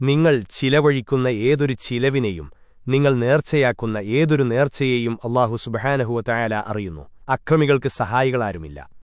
നിങ്ങൾ ചിലവഴിക്കുന്ന ഏതൊരു ചിലവിനെയും നിങ്ങൾ നേർച്ചയാക്കുന്ന ഏതൊരു നേർച്ചയെയും അള്ളാഹു സുബഹാനഹുവ തയാല അറിയുന്നു. അക്രമികൾക്ക് സഹായികളാരുമില്ല.